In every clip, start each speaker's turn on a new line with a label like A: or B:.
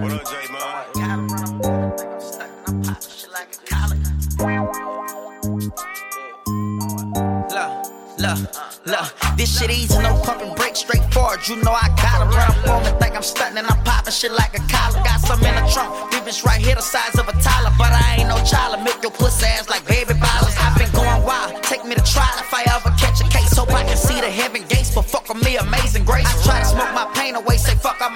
A: What up, J?
B: Look, look, this shit easy, no pumping brakes, straightforward. You know I got 'em. Up on me, think I'm stunting, I'm popping shit like a collar. Got some in the trunk, bitch right here the size of a toddler. But I ain't no child, milk your pussy ass like baby bottles. I've been going wild, take me to trial if I ever catch a case. Hope I can see the heaven gates, but fuck with me, amazing grace. I try to smoke my pain away, say fuck all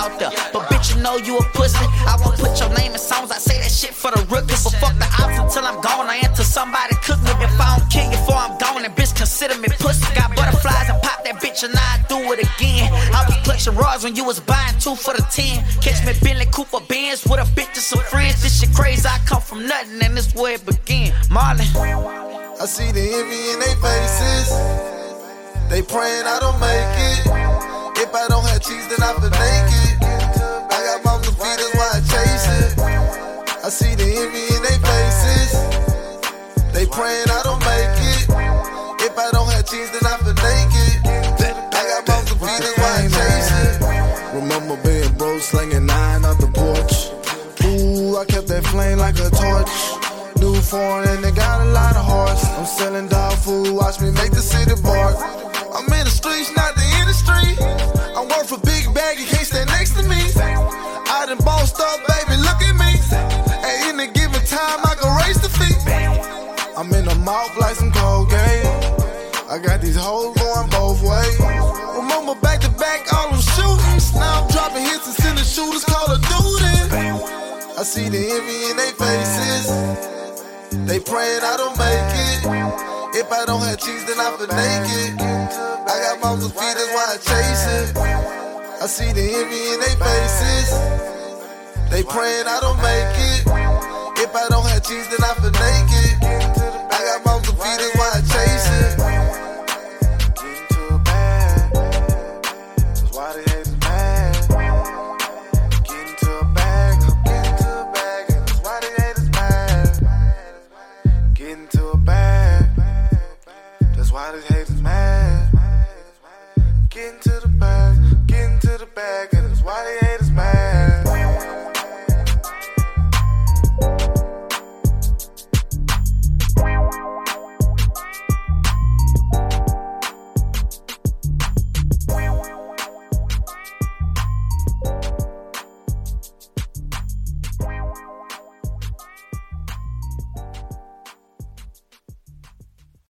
B: out there. But bitch, you know you a pussy. I won't put your name in songs, I say that shit for the rookies. But fuck the ops until I'm gone. I enter somebody cook me. If I don't kill you before I'm gone, then bitch consider me pussy. Got butterflies and pop that bitch and I do it again. I was clutching rods when you was buying two for the ten. Catch me Bentley Cooper Benz with a bitch and some friends. This shit crazy. I come from nothing and this where it began. Marlon.
C: I see the envy in their faces. They praying I don't make it. Cheese, then I feel naked. I got both the feet, that's why I chase it. Remember being broke, slinging nine out the porch. Ooh, I kept that flame like a torch. New foreign and they got a lot of hearts. I'm selling dog food, watch me make the city bark. I'm in the streets, not the industry. I'm work for Big Bag, you can't stand next to me. I done bossed up, baby, look at me. At any given time, I can raise the feet. I'm in the mouth like some. I got these hoes going both ways. Remember back to back, all them shootings. Now I'm dropping hits and sending shooters call of duty. I see the envy in their faces. They praying I don't make it. If I don't have cheese, then I feel naked. I got moms and feet, that's why I chase it. I see the envy in their faces. They praying I don't make it. If I don't have cheese, then I